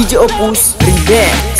DJ Opus Remix